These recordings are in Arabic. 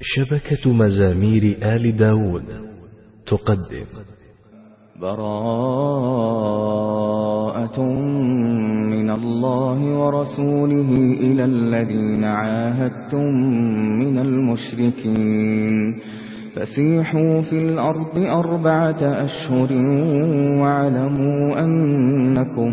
شبكة مزامير آل داود تقدم. براءة من الله ورسوله إلى الذين عاهدتم من المشركين. فسيحوا في الأرض أربعة أشهر واعلموا أنكم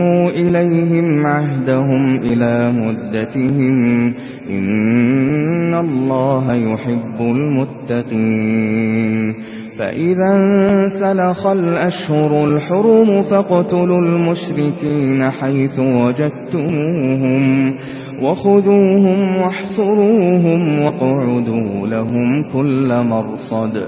إليهم عهدهم إلى مدتهم إن الله يحب المتقين فإذا سلخ الأشهر الحرم فاقتلوا المشركين حيث وجدتموهم وخذوهم واحصروهم واقعدوا لهم كل مرصد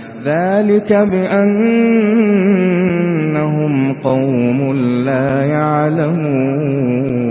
ذلك بأنهم قوم لا يعلمون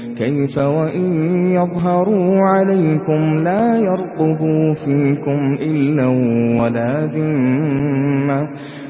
كيف وإن يظهروا عليكم لا يرقبوا فيكم إلا ولا ذمة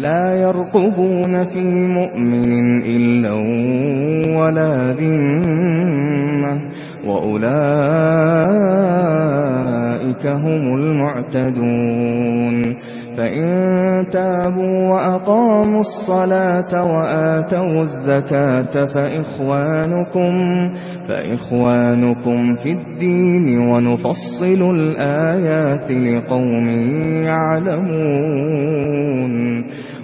لا يرقبون في مؤمن إلا ولا ذمة وأولئك أولئك هم المعتدون. فإن تابوا وأقاموا الصلاة وآتوا الزكاة فإخوانكم فإخوانكم في الدين ونفصل الآيات لقوم يعلمون.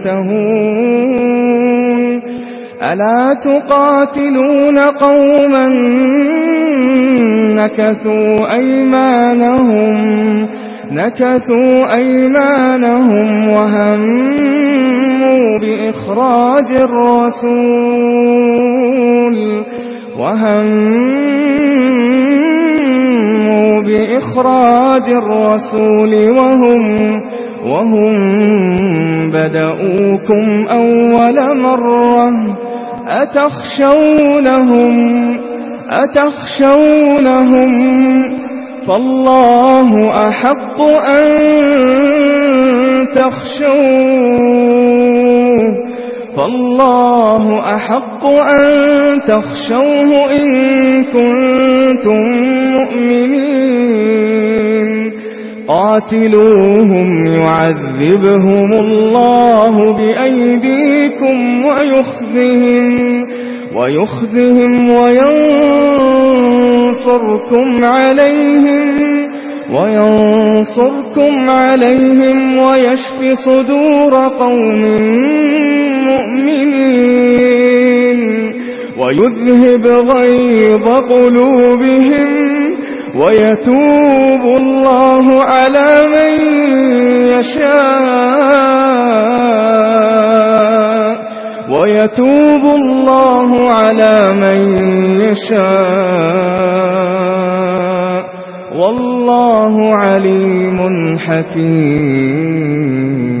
تنتهون ألا تقاتلون قوما نكثوا أيمانهم نكثوا أيمانهم وهموا بإخراج الرسول وهموا بإخراج الرسول وهم وهم بدؤوكم أول مرة أتخشونهم أتخشونهم فالله أحق أن تخشوه فالله أحق أن تخشوه إن كنتم مؤمنين قاتلوهم يعذبهم الله بأيديكم ويخذهم ويخذهم وينصركم عليهم وينصركم عليهم ويشفي صدور قوم مؤمنين ويذهب غيظ قلوبهم ويتوب الله على من يشاء. ويتوب الله على من يشاء. والله عليم حكيم.